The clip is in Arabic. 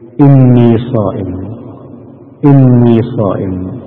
إني صائم. إني صائم.